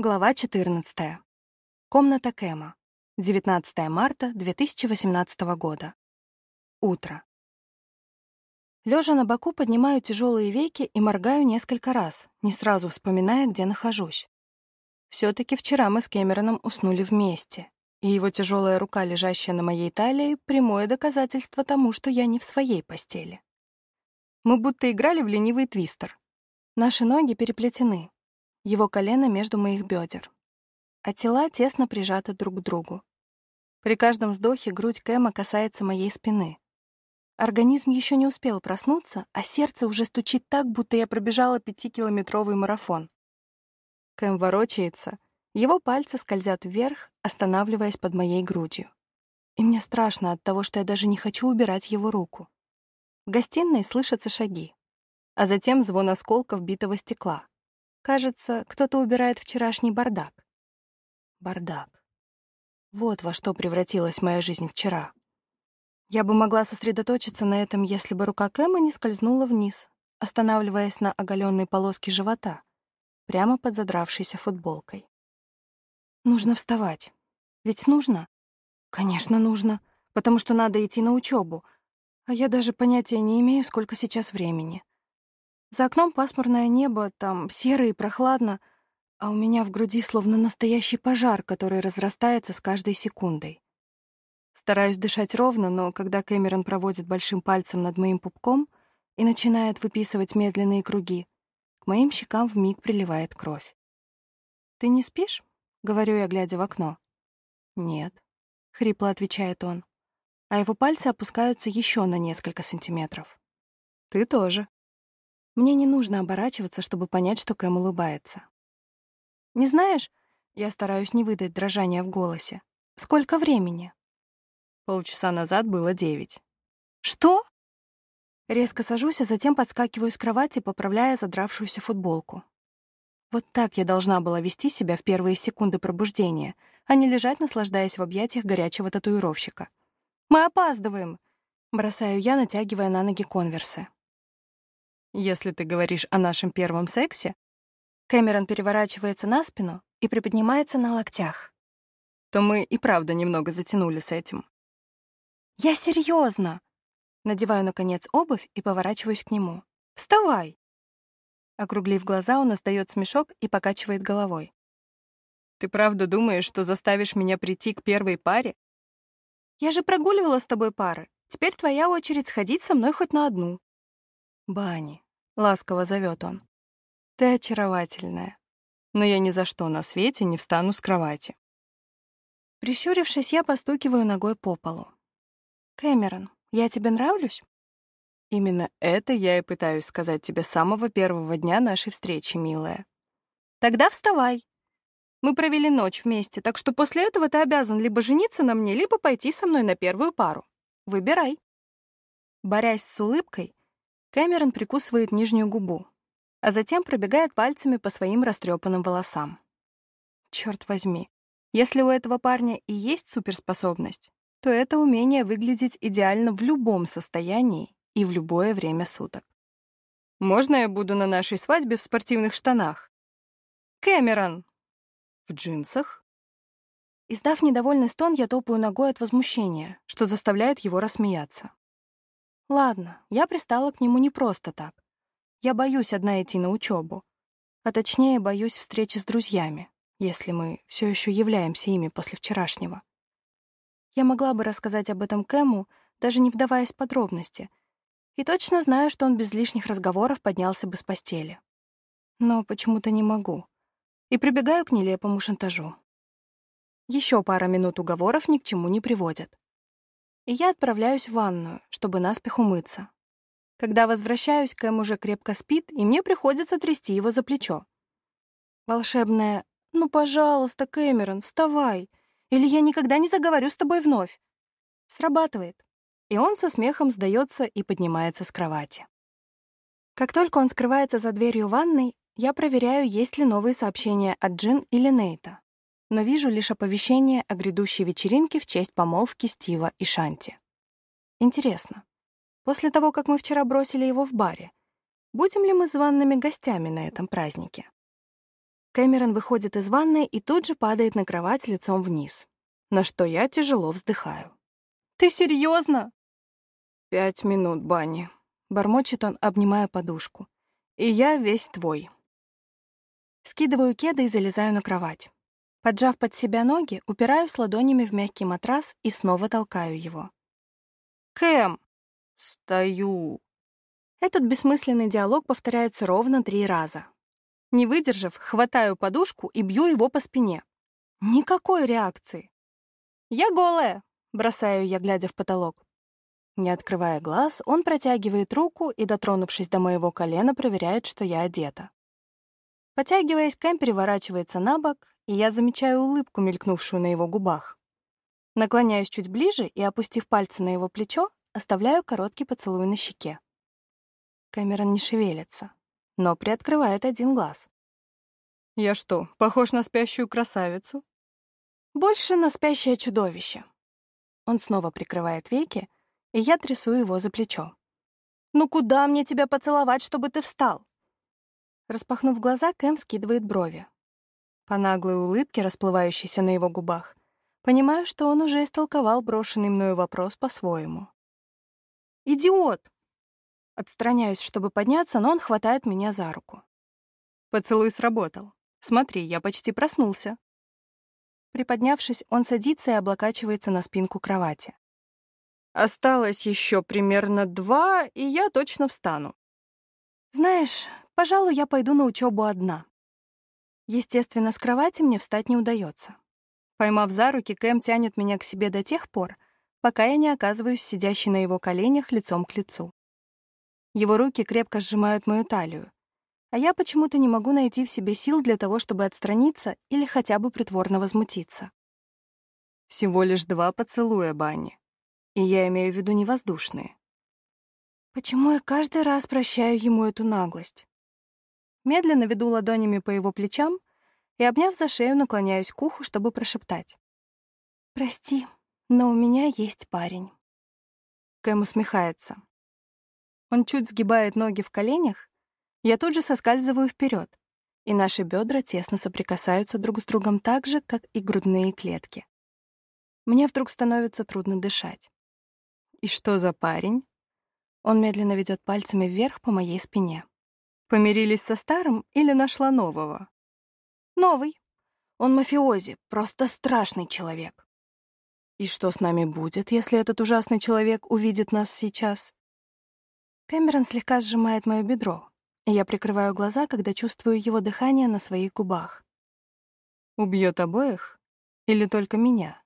Глава 14. Комната Кэма. 19 марта 2018 года. Утро. Лежа на боку, поднимаю тяжелые веки и моргаю несколько раз, не сразу вспоминая, где нахожусь. все таки вчера мы с Кэмероном уснули вместе, и его тяжелая рука, лежащая на моей талии, прямое доказательство тому, что я не в своей постели. Мы будто играли в ленивый твистер. Наши ноги переплетены, его колено между моих бедер, а тела тесно прижаты друг к другу. При каждом вздохе грудь Кэма касается моей спины. Организм еще не успел проснуться, а сердце уже стучит так, будто я пробежала пятикилометровый марафон. Кэм ворочается, его пальцы скользят вверх, останавливаясь под моей грудью. И мне страшно от того, что я даже не хочу убирать его руку. В гостиной слышатся шаги, а затем звон осколков битого стекла. Кажется, кто-то убирает вчерашний бардак. Бардак. Вот во что превратилась моя жизнь вчера. Я бы могла сосредоточиться на этом, если бы рука Кэма не скользнула вниз, останавливаясь на оголенной полоске живота, прямо под задравшейся футболкой. Нужно вставать. Ведь нужно? Конечно, нужно, потому что надо идти на учебу, а я даже понятия не имею, сколько сейчас времени. За окном пасмурное небо, там серо и прохладно, а у меня в груди словно настоящий пожар, который разрастается с каждой секундой. Стараюсь дышать ровно, но когда Кэмерон проводит большим пальцем над моим пупком и начинает выписывать медленные круги, к моим щекам вмиг приливает кровь. «Ты не спишь?» — говорю я, глядя в окно. «Нет», — хрипло отвечает он, а его пальцы опускаются еще на несколько сантиметров. «Ты тоже». Мне не нужно оборачиваться, чтобы понять, что Кэм улыбается. «Не знаешь?» — я стараюсь не выдать дрожания в голосе. «Сколько времени?» Полчаса назад было девять. «Что?» Резко сажусь, а затем подскакиваю с кровати, поправляя задравшуюся футболку. Вот так я должна была вести себя в первые секунды пробуждения, а не лежать, наслаждаясь в объятиях горячего татуировщика. «Мы опаздываем!» — бросаю я, натягивая на ноги конверсы. Если ты говоришь о нашем первом сексе, Кэмерон переворачивается на спину и приподнимается на локтях, то мы и правда немного затянули с этим. Я серьезно. Надеваю, наконец, обувь и поворачиваюсь к нему. «Вставай!» Округлив глаза, он издает смешок и покачивает головой. «Ты правда думаешь, что заставишь меня прийти к первой паре? Я же прогуливала с тобой пары. Теперь твоя очередь сходить со мной хоть на одну. «Бани», — ласково зовет он. «Ты очаровательная, но я ни за что на свете не встану с кровати». Прищурившись, я постукиваю ногой по полу. «Кэмерон, я тебе нравлюсь?» «Именно это я и пытаюсь сказать тебе с самого первого дня нашей встречи, милая». «Тогда вставай. Мы провели ночь вместе, так что после этого ты обязан либо жениться на мне, либо пойти со мной на первую пару. Выбирай». Борясь с улыбкой, Кэмерон прикусывает нижнюю губу, а затем пробегает пальцами по своим растрепанным волосам. Черт возьми, если у этого парня и есть суперспособность, то это умение выглядеть идеально в любом состоянии и в любое время суток. «Можно я буду на нашей свадьбе в спортивных штанах?» «Кэмерон!» «В джинсах?» Издав недовольный стон, я топаю ногой от возмущения, что заставляет его рассмеяться. Ладно, я пристала к нему не просто так. Я боюсь одна идти на учебу, а точнее боюсь встречи с друзьями, если мы все еще являемся ими после вчерашнего. Я могла бы рассказать об этом Кэму, даже не вдаваясь в подробности, и точно знаю, что он без лишних разговоров поднялся бы с постели. Но почему-то не могу. И прибегаю к нелепому шантажу. Еще пара минут уговоров ни к чему не приводят и я отправляюсь в ванную, чтобы наспех умыться. Когда возвращаюсь, Кэм уже крепко спит, и мне приходится трясти его за плечо. Волшебная «Ну, пожалуйста, Кэмерон, вставай, или я никогда не заговорю с тобой вновь». Срабатывает, и он со смехом сдается и поднимается с кровати. Как только он скрывается за дверью ванной, я проверяю, есть ли новые сообщения от Джин или Нейта но вижу лишь оповещение о грядущей вечеринке в честь помолвки Стива и Шанти. Интересно, после того, как мы вчера бросили его в баре, будем ли мы званными гостями на этом празднике? Кэмерон выходит из ванной и тут же падает на кровать лицом вниз, на что я тяжело вздыхаю. «Ты серьезно? «Пять минут, Банни», — бормочет он, обнимая подушку. «И я весь твой». Скидываю кеды и залезаю на кровать. Поджав под себя ноги, упираюсь ладонями в мягкий матрас и снова толкаю его. «Кэм!» «Стою!» Этот бессмысленный диалог повторяется ровно три раза. Не выдержав, хватаю подушку и бью его по спине. Никакой реакции. «Я голая!» — бросаю я, глядя в потолок. Не открывая глаз, он протягивает руку и, дотронувшись до моего колена, проверяет, что я одета. Потягиваясь, Кэм переворачивается на бок, и я замечаю улыбку, мелькнувшую на его губах. Наклоняюсь чуть ближе и, опустив пальцы на его плечо, оставляю короткий поцелуй на щеке. Кэмерон не шевелится, но приоткрывает один глаз. «Я что, похож на спящую красавицу?» «Больше на спящее чудовище». Он снова прикрывает веки, и я трясу его за плечо. «Ну куда мне тебя поцеловать, чтобы ты встал?» Распахнув глаза, Кэм скидывает брови. По наглой улыбке, расплывающейся на его губах, понимаю, что он уже истолковал брошенный мною вопрос по-своему. «Идиот!» Отстраняюсь, чтобы подняться, но он хватает меня за руку. Поцелуй сработал. Смотри, я почти проснулся. Приподнявшись, он садится и облокачивается на спинку кровати. Осталось еще примерно два, и я точно встану. Знаешь, пожалуй, я пойду на учебу одна. Естественно, с кровати мне встать не удается. Поймав за руки, Кэм тянет меня к себе до тех пор, пока я не оказываюсь сидящей на его коленях лицом к лицу. Его руки крепко сжимают мою талию, а я почему-то не могу найти в себе сил для того, чтобы отстраниться или хотя бы притворно возмутиться. Всего лишь два поцелуя, Банни. И я имею в виду не воздушные. Почему я каждый раз прощаю ему эту наглость? Медленно веду ладонями по его плечам и, обняв за шею, наклоняюсь к уху, чтобы прошептать. «Прости, но у меня есть парень». Кэм усмехается. Он чуть сгибает ноги в коленях, я тут же соскальзываю вперед, и наши бедра тесно соприкасаются друг с другом так же, как и грудные клетки. Мне вдруг становится трудно дышать. «И что за парень?» Он медленно ведет пальцами вверх по моей спине. «Помирились со старым или нашла нового?» «Новый. Он мафиози, просто страшный человек». «И что с нами будет, если этот ужасный человек увидит нас сейчас?» Кэмерон слегка сжимает мое бедро, и я прикрываю глаза, когда чувствую его дыхание на своих губах. Убьет обоих? Или только меня?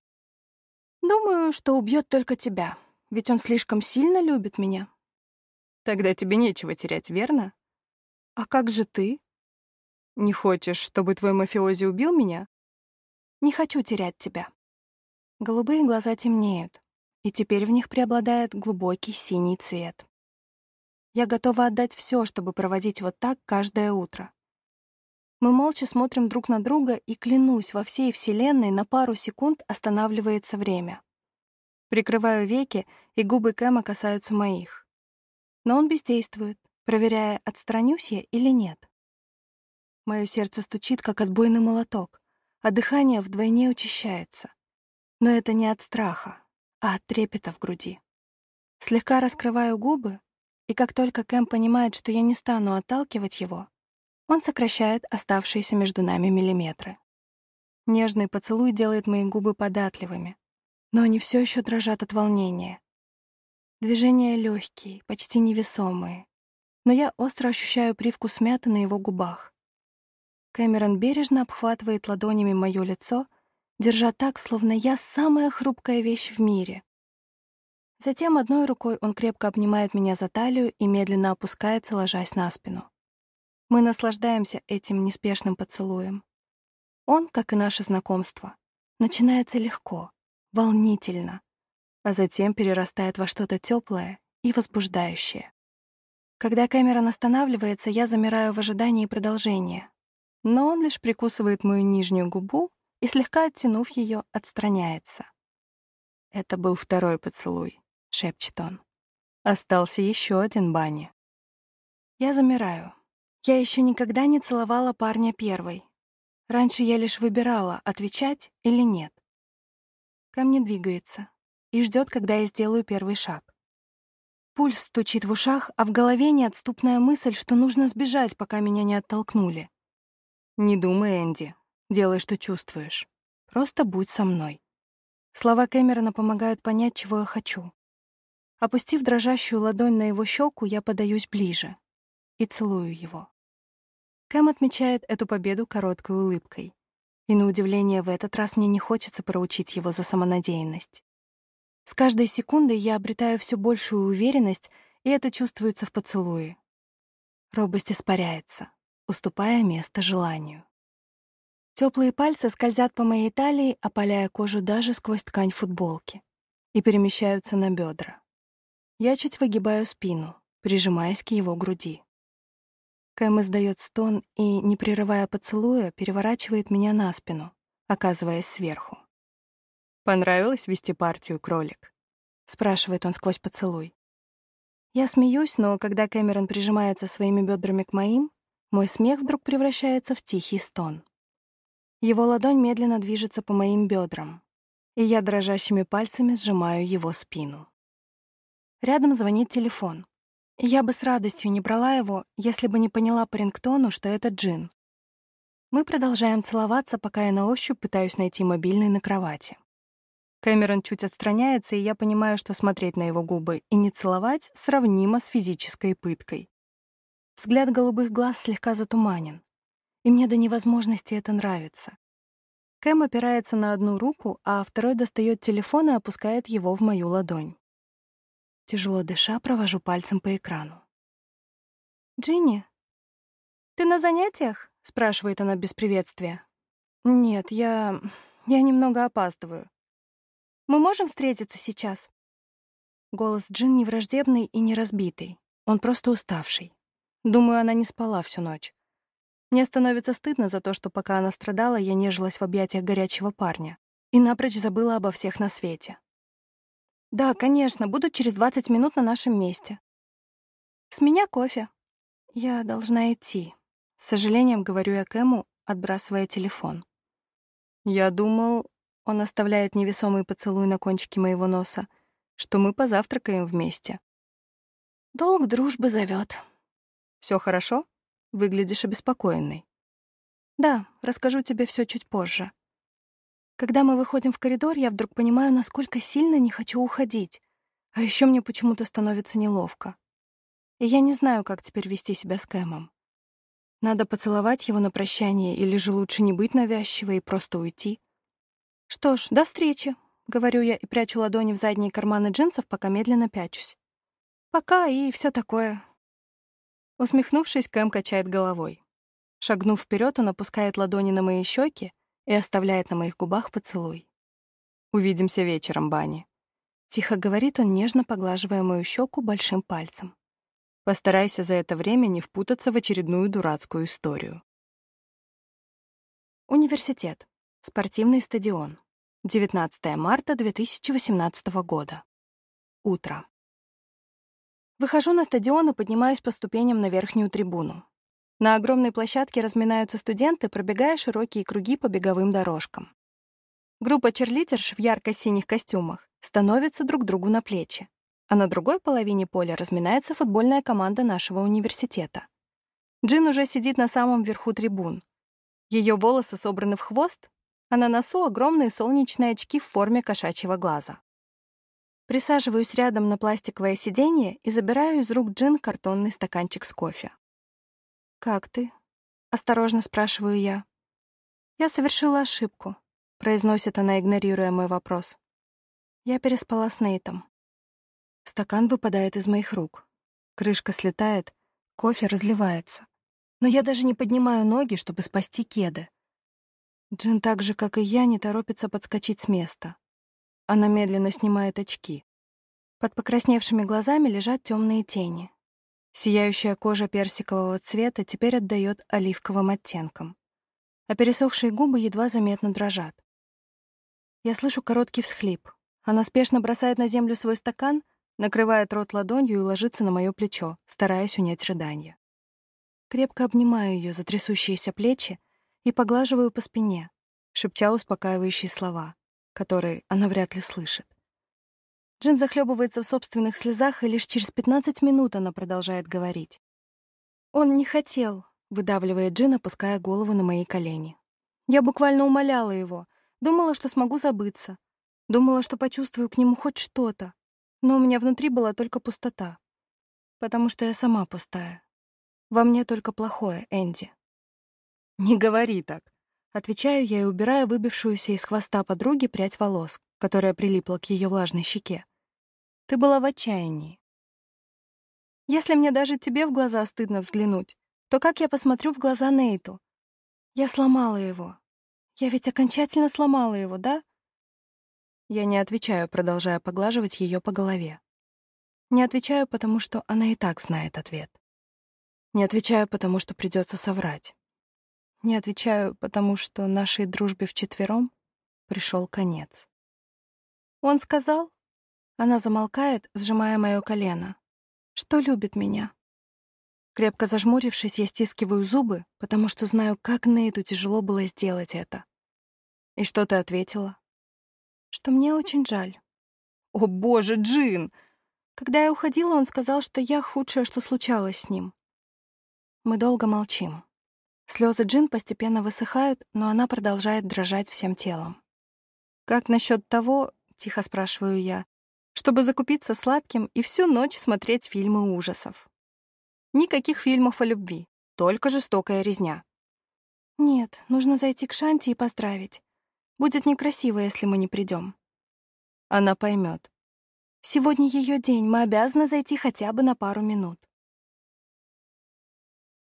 Думаю, что убьет только тебя, ведь он слишком сильно любит меня. Тогда тебе нечего терять, верно? А как же ты? Не хочешь, чтобы твой мафиози убил меня? Не хочу терять тебя. Голубые глаза темнеют, и теперь в них преобладает глубокий синий цвет. Я готова отдать все, чтобы проводить вот так каждое утро. Мы молча смотрим друг на друга, и, клянусь, во всей Вселенной на пару секунд останавливается время. Прикрываю веки, и губы Кэма касаются моих. Но он бездействует, проверяя, отстранюсь я или нет. Мое сердце стучит, как отбойный молоток, а дыхание вдвойне учащается. Но это не от страха, а от трепета в груди. Слегка раскрываю губы, и как только Кэм понимает, что я не стану отталкивать его, он сокращает оставшиеся между нами миллиметры. Нежный поцелуй делает мои губы податливыми, но они все еще дрожат от волнения. Движения легкие, почти невесомые, но я остро ощущаю привкус мяты на его губах. Кэмерон бережно обхватывает ладонями мое лицо, держа так, словно я самая хрупкая вещь в мире, Затем одной рукой он крепко обнимает меня за талию и медленно опускается, ложась на спину. Мы наслаждаемся этим неспешным поцелуем. Он, как и наше знакомство, начинается легко, волнительно, а затем перерастает во что-то теплое и возбуждающее. Когда камера останавливается, я замираю в ожидании продолжения, но он лишь прикусывает мою нижнюю губу и, слегка оттянув ее, отстраняется. Это был второй поцелуй шепчет он. Остался еще один Банни. Я замираю. Я еще никогда не целовала парня первой. Раньше я лишь выбирала, отвечать или нет. Ко мне двигается и ждет, когда я сделаю первый шаг. Пульс стучит в ушах, а в голове неотступная мысль, что нужно сбежать, пока меня не оттолкнули. Не думай, Энди. Делай, что чувствуешь. Просто будь со мной. Слова Кэмерона помогают понять, чего я хочу. Опустив дрожащую ладонь на его щеку, я подаюсь ближе и целую его. Кэм отмечает эту победу короткой улыбкой. И на удивление в этот раз мне не хочется проучить его за самонадеянность. С каждой секундой я обретаю все большую уверенность, и это чувствуется в поцелуе. Робость испаряется, уступая место желанию. Теплые пальцы скользят по моей талии, опаляя кожу даже сквозь ткань футболки, и перемещаются на бедра. Я чуть выгибаю спину, прижимаясь к его груди. Кэм издает стон и, не прерывая поцелуя, переворачивает меня на спину, оказываясь сверху. «Понравилось вести партию, кролик?» — спрашивает он сквозь поцелуй. Я смеюсь, но когда Кэмерон прижимается своими бедрами к моим, мой смех вдруг превращается в тихий стон. Его ладонь медленно движется по моим бедрам, и я дрожащими пальцами сжимаю его спину. Рядом звонит телефон. Я бы с радостью не брала его, если бы не поняла по рингтону, что это Джин. Мы продолжаем целоваться, пока я на ощупь пытаюсь найти мобильный на кровати. Кэмерон чуть отстраняется, и я понимаю, что смотреть на его губы и не целовать сравнимо с физической пыткой. Взгляд голубых глаз слегка затуманен, и мне до невозможности это нравится. Кэм опирается на одну руку, а второй достает телефон и опускает его в мою ладонь. Тяжело дыша, провожу пальцем по экрану. «Джинни, ты на занятиях?» — спрашивает она без приветствия. «Нет, я... я немного опаздываю. Мы можем встретиться сейчас?» Голос Джин не враждебный и не разбитый. Он просто уставший. Думаю, она не спала всю ночь. Мне становится стыдно за то, что пока она страдала, я нежилась в объятиях горячего парня и напрочь забыла обо всех на свете. «Да, конечно, буду через 20 минут на нашем месте. С меня кофе. Я должна идти». С сожалением говорю я Кэму, отбрасывая телефон. «Я думал, он оставляет невесомый поцелуй на кончике моего носа, что мы позавтракаем вместе. Долг дружбы зовет. Все хорошо? Выглядишь обеспокоенной. Да, расскажу тебе все чуть позже. Когда мы выходим в коридор, я вдруг понимаю, насколько сильно не хочу уходить. А еще мне почему-то становится неловко. И я не знаю, как теперь вести себя с Кэмом. Надо поцеловать его на прощание или же лучше не быть навязчивой и просто уйти. «Что ж, до встречи», — говорю я и прячу ладони в задние карманы джинсов, пока медленно пячусь. «Пока» и все такое. Усмехнувшись, Кэм качает головой. Шагнув вперед, он опускает ладони на мои щеки и оставляет на моих губах поцелуй. «Увидимся вечером, Бани», — тихо говорит он, нежно поглаживая мою щеку большим пальцем. «Постарайся за это время не впутаться в очередную дурацкую историю». Университет. Спортивный стадион. 19 марта 2018 года. Утро. Выхожу на стадион и поднимаюсь по ступеням на верхнюю трибуну. На огромной площадке разминаются студенты, пробегая широкие круги по беговым дорожкам. Группа черлитерш в ярко-синих костюмах становится друг другу на плечи, а на другой половине поля разминается футбольная команда нашего университета. Джин уже сидит на самом верху трибун. Ее волосы собраны в хвост, а на носу огромные солнечные очки в форме кошачьего глаза. Присаживаюсь рядом на пластиковое сиденье и забираю из рук Джин картонный стаканчик с кофе. «Как ты?» — осторожно спрашиваю я. «Я совершила ошибку», — произносит она, игнорируя мой вопрос. Я переспала с Нейтом. Стакан выпадает из моих рук. Крышка слетает, кофе разливается. Но я даже не поднимаю ноги, чтобы спасти кеды. Джин так же, как и я, не торопится подскочить с места. Она медленно снимает очки. Под покрасневшими глазами лежат темные тени. Сияющая кожа персикового цвета теперь отдает оливковым оттенкам, а пересохшие губы едва заметно дрожат. Я слышу короткий всхлип. Она спешно бросает на землю свой стакан, накрывает рот ладонью и ложится на мое плечо, стараясь унять рыдание. Крепко обнимаю ее за трясущиеся плечи и поглаживаю по спине, шепча успокаивающие слова, которые она вряд ли слышит. Джин захлебывается в собственных слезах, и лишь через 15 минут она продолжает говорить. «Он не хотел», — выдавливает Джин, опуская голову на мои колени. «Я буквально умоляла его, думала, что смогу забыться, думала, что почувствую к нему хоть что-то, но у меня внутри была только пустота, потому что я сама пустая. Во мне только плохое, Энди». «Не говори так», — отвечаю я и убираю выбившуюся из хвоста подруги прядь волос, которая прилипла к ее влажной щеке. «Ты была в отчаянии. Если мне даже тебе в глаза стыдно взглянуть, то как я посмотрю в глаза Нейту? Я сломала его. Я ведь окончательно сломала его, да? Я не отвечаю, продолжая поглаживать ее по голове. Не отвечаю, потому что она и так знает ответ. Не отвечаю, потому что придется соврать. Не отвечаю, потому что нашей дружбе вчетвером пришел конец. Он сказал... Она замолкает, сжимая мое колено. Что любит меня. Крепко зажмурившись, я стискиваю зубы, потому что знаю, как Нейту тяжело было сделать это. И что ты ответила? Что мне очень жаль. О, боже, Джин! Когда я уходила, он сказал, что я худшее, что случалось с ним. Мы долго молчим. Слезы Джин постепенно высыхают, но она продолжает дрожать всем телом. «Как насчет того, — тихо спрашиваю я, — чтобы закупиться сладким и всю ночь смотреть фильмы ужасов? Никаких фильмов о любви, только жестокая резня. Нет, нужно зайти к Шанти и поздравить. Будет некрасиво, если мы не придем. Она поймет. Сегодня ее день, мы обязаны зайти хотя бы на пару минут.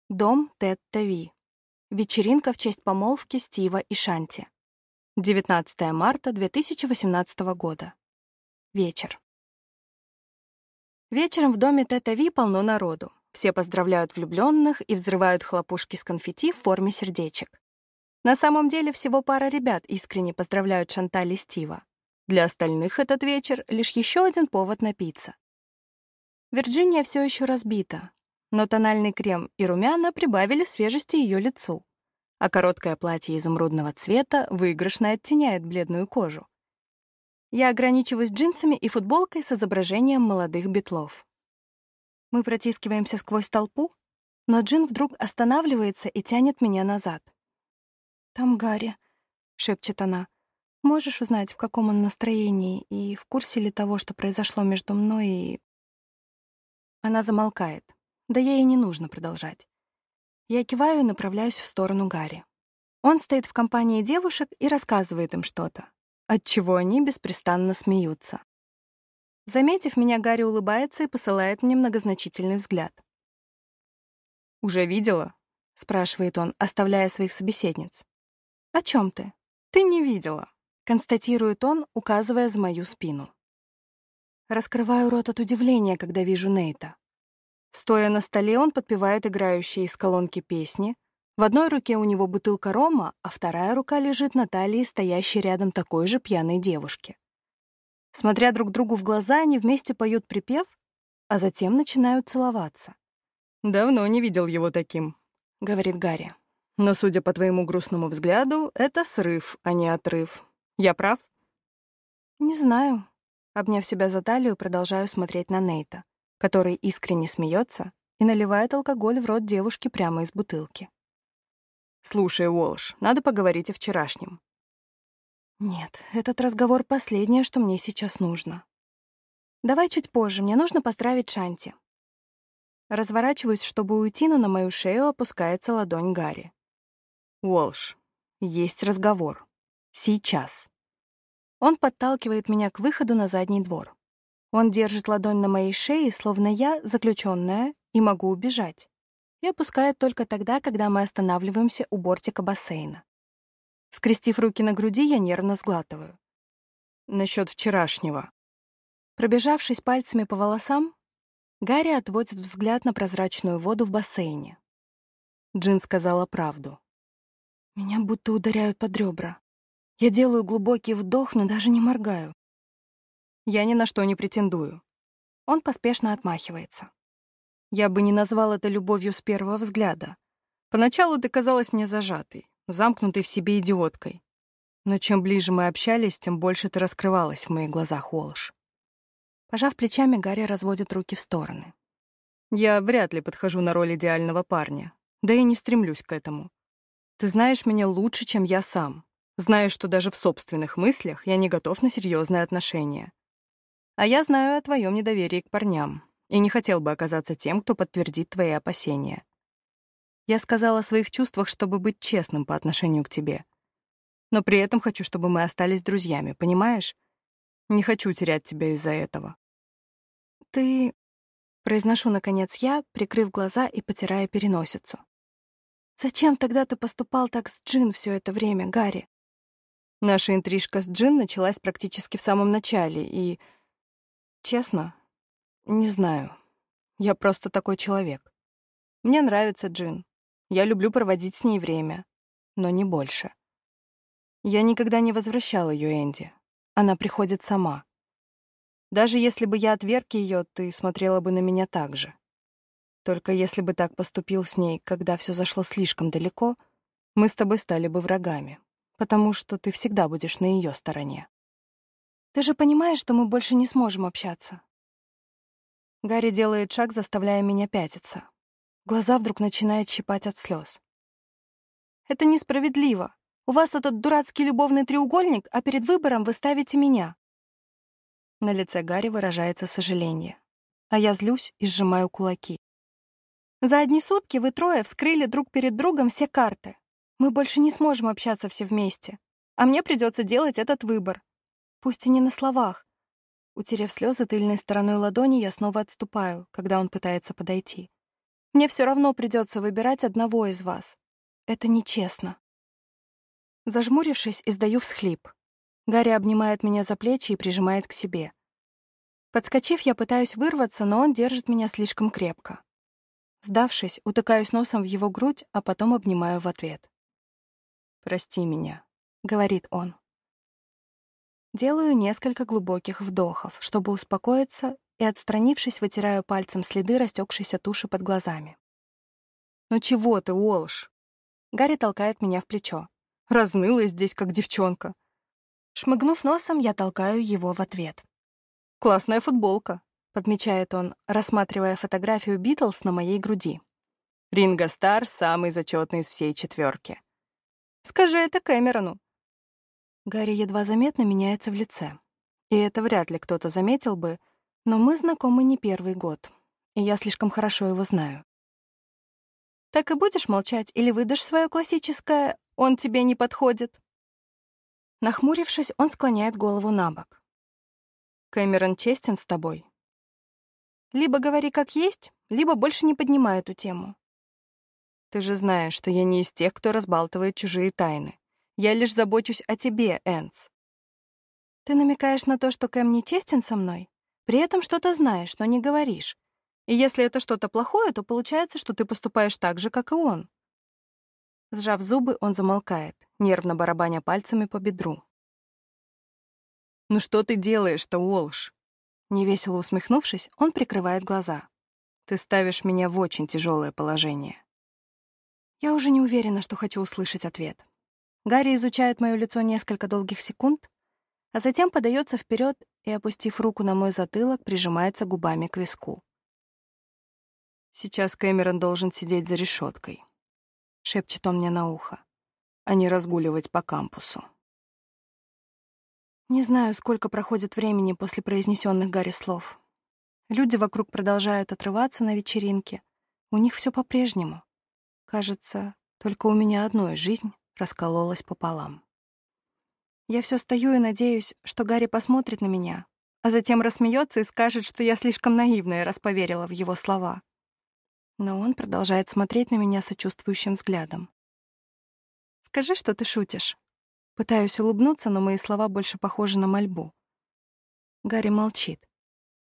Дом Тетта Ви. Вечеринка в честь помолвки Стива и Шанти. 19 марта 2018 года. Вечер. Вечером в доме Тета Ви полно народу. Все поздравляют влюбленных и взрывают хлопушки с конфетти в форме сердечек. На самом деле всего пара ребят искренне поздравляют Шанталь и Стива. Для остальных этот вечер — лишь еще один повод напиться. Вирджиния все еще разбита, но тональный крем и румяна прибавили свежести ее лицу, а короткое платье изумрудного цвета выигрышно оттеняет бледную кожу. Я ограничиваюсь джинсами и футболкой с изображением молодых битлов. Мы протискиваемся сквозь толпу, но Джин вдруг останавливается и тянет меня назад. «Там Гарри», — шепчет она. «Можешь узнать, в каком он настроении и в курсе ли того, что произошло между мной и...» Она замолкает. Да ей и не нужно продолжать. Я киваю и направляюсь в сторону Гарри. Он стоит в компании девушек и рассказывает им что-то, отчего они беспрестанно смеются. Заметив меня, Гарри улыбается и посылает мне многозначительный взгляд. «Уже видела?» — спрашивает он, оставляя своих собеседниц. «О чем ты?» «Ты не видела», — констатирует он, указывая за мою спину. Раскрываю рот от удивления, когда вижу Нейта. Стоя на столе, он подпевает играющие из колонки песни. В одной руке у него бутылка рома, а вторая рука лежит на талии стоящей рядом такой же пьяной девушки. Смотря друг другу в глаза, они вместе поют припев, а затем начинают целоваться. «Давно не видел его таким», — говорит Гарри. «Но, судя по твоему грустному взгляду, это срыв, а не отрыв. Я прав?» «Не знаю». Обняв себя за талию, продолжаю смотреть на Нейта который искренне смеется и наливает алкоголь в рот девушки прямо из бутылки. «Слушай, Уолш, надо поговорить о вчерашнем». «Нет, этот разговор — последнее, что мне сейчас нужно. Давай чуть позже, мне нужно поздравить Шанти». Разворачиваюсь, чтобы уйти, но на мою шею опускается ладонь Гарри. «Уолш, есть разговор. Сейчас». Он подталкивает меня к выходу на задний двор. Он держит ладонь на моей шее, словно я заключенная и могу убежать. И опускает только тогда, когда мы останавливаемся у бортика бассейна. Скрестив руки на груди, я нервно сглатываю. Насчет вчерашнего. Пробежавшись пальцами по волосам, Гарри отводит взгляд на прозрачную воду в бассейне. Джин сказала правду. Меня будто ударяют под ребра. Я делаю глубокий вдох, но даже не моргаю. Я ни на что не претендую. Он поспешно отмахивается. Я бы не назвал это любовью с первого взгляда. Поначалу ты казалась мне зажатой, замкнутой в себе идиоткой. Но чем ближе мы общались, тем больше ты раскрывалась в моих глазах, Уолш. Пожав плечами, Гарри разводит руки в стороны. Я вряд ли подхожу на роль идеального парня, да и не стремлюсь к этому. Ты знаешь меня лучше, чем я сам. Знаешь, что даже в собственных мыслях я не готов на серьезные отношения. А я знаю о твоем недоверии к парням и не хотел бы оказаться тем, кто подтвердит твои опасения. Я сказала о своих чувствах, чтобы быть честным по отношению к тебе. Но при этом хочу, чтобы мы остались друзьями, понимаешь? Не хочу терять тебя из-за этого. Ты... Произношу, наконец, я, прикрыв глаза и потирая переносицу. «Зачем тогда ты поступал так с Джин все это время, Гарри?» Наша интрижка с Джин началась практически в самом начале, и... Честно, не знаю. Я просто такой человек. Мне нравится Джин. Я люблю проводить с ней время, но не больше. Я никогда не возвращал ее Энди. Она приходит сама. Даже если бы я отверг ее, ты смотрела бы на меня так же. Только если бы так поступил с ней, когда все зашло слишком далеко, мы с тобой стали бы врагами, потому что ты всегда будешь на ее стороне. Ты же понимаешь, что мы больше не сможем общаться. Гарри делает шаг, заставляя меня пятиться. Глаза вдруг начинают щипать от слез. Это несправедливо. У вас этот дурацкий любовный треугольник, а перед выбором вы ставите меня. На лице Гарри выражается сожаление. А я злюсь и сжимаю кулаки. За одни сутки вы трое вскрыли друг перед другом все карты. Мы больше не сможем общаться все вместе. А мне придется делать этот выбор. Пусть и не на словах. Утерев слезы тыльной стороной ладони, я снова отступаю, когда он пытается подойти. Мне все равно придется выбирать одного из вас. Это нечестно. Зажмурившись, издаю всхлип. Гарри обнимает меня за плечи и прижимает к себе. Подскочив, я пытаюсь вырваться, но он держит меня слишком крепко. Сдавшись, утыкаюсь носом в его грудь, а потом обнимаю в ответ. «Прости меня», — говорит он. Делаю несколько глубоких вдохов, чтобы успокоиться, и, отстранившись, вытираю пальцем следы растекшейся туши под глазами. «Ну чего ты, Уолш?» Гарри толкает меня в плечо. «Разнылась здесь, как девчонка. Шмыгнув носом, я толкаю его в ответ. «Классная футболка», — подмечает он, рассматривая фотографию Битлз на моей груди. «Ринго Стар самый зачетный из всей четверки. Скажи это Кэмерону». Гарри едва заметно меняется в лице. И это вряд ли кто-то заметил бы, но мы знакомы не первый год, и я слишком хорошо его знаю. «Так и будешь молчать или выдашь свое классическое «он тебе не подходит»?» Нахмурившись, он склоняет голову на бок. «Кэмерон честен с тобой?» «Либо говори как есть, либо больше не поднимай эту тему». «Ты же знаешь, что я не из тех, кто разбалтывает чужие тайны. Я лишь забочусь о тебе, Энс». «Ты намекаешь на то, что Кэм не честен со мной? При этом что-то знаешь, но не говоришь. И если это что-то плохое, то получается, что ты поступаешь так же, как и он». Сжав зубы, он замолкает, нервно барабаня пальцами по бедру. «Ну что ты делаешь-то, Уолш?» Невесело усмехнувшись, он прикрывает глаза. «Ты ставишь меня в очень тяжелое положение». Я уже не уверена, что хочу услышать ответ. Гарри изучает мое лицо несколько долгих секунд, а затем подается вперед и, опустив руку на мой затылок, прижимается губами к виску. Сейчас Кэмерон должен сидеть за решеткой шепчет он мне на ухо, а не разгуливать по кампусу. Не знаю, сколько проходит времени после произнесенных Гарри слов. Люди вокруг продолжают отрываться на вечеринке. У них все по-прежнему. Кажется, только у меня одной жизнь раскололась пополам. Я все стою и надеюсь, что Гарри посмотрит на меня, а затем рассмеется и скажет, что я слишком наивная, раз поверила в его слова но он продолжает смотреть на меня сочувствующим взглядом. «Скажи, что ты шутишь». Пытаюсь улыбнуться, но мои слова больше похожи на мольбу. Гарри молчит.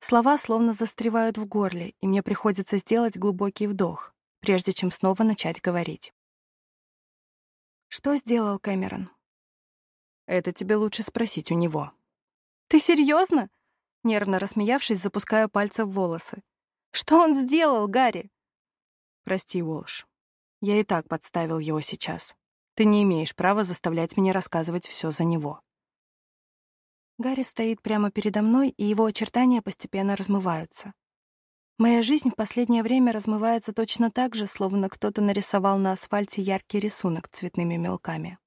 Слова словно застревают в горле, и мне приходится сделать глубокий вдох, прежде чем снова начать говорить. «Что сделал Кэмерон?» «Это тебе лучше спросить у него». «Ты серьезно? Нервно рассмеявшись, запускаю пальцы в волосы. «Что он сделал, Гарри?» Прости, Уолш. Я и так подставил его сейчас. Ты не имеешь права заставлять меня рассказывать все за него. Гарри стоит прямо передо мной, и его очертания постепенно размываются. Моя жизнь в последнее время размывается точно так же, словно кто-то нарисовал на асфальте яркий рисунок цветными мелками.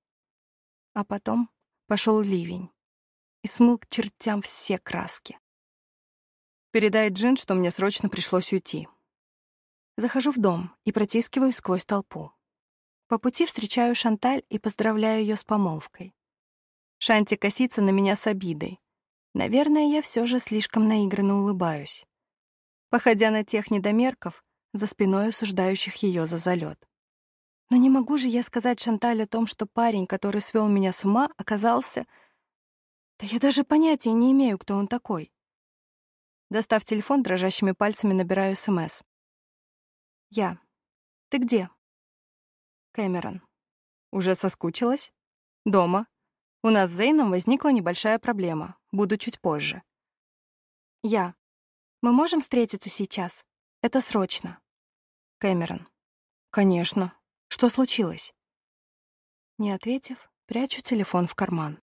А потом пошел ливень и смыл к чертям все краски. Передай Джин, что мне срочно пришлось уйти. Захожу в дом и протискиваюсь сквозь толпу. По пути встречаю Шанталь и поздравляю ее с помолвкой. Шанти косится на меня с обидой. Наверное, я все же слишком наигранно улыбаюсь. Походя на тех недомерков, за спиной осуждающих ее за залет. Но не могу же я сказать Шанталь о том, что парень, который свел меня с ума, оказался... Да я даже понятия не имею, кто он такой. Достав телефон, дрожащими пальцами набираю СМС. Я. Ты где? Кэмерон. Уже соскучилась? Дома. У нас с Зейном возникла небольшая проблема. Буду чуть позже. Я. Мы можем встретиться сейчас? Это срочно. Кэмерон. Конечно. Что случилось? Не ответив, прячу телефон в карман.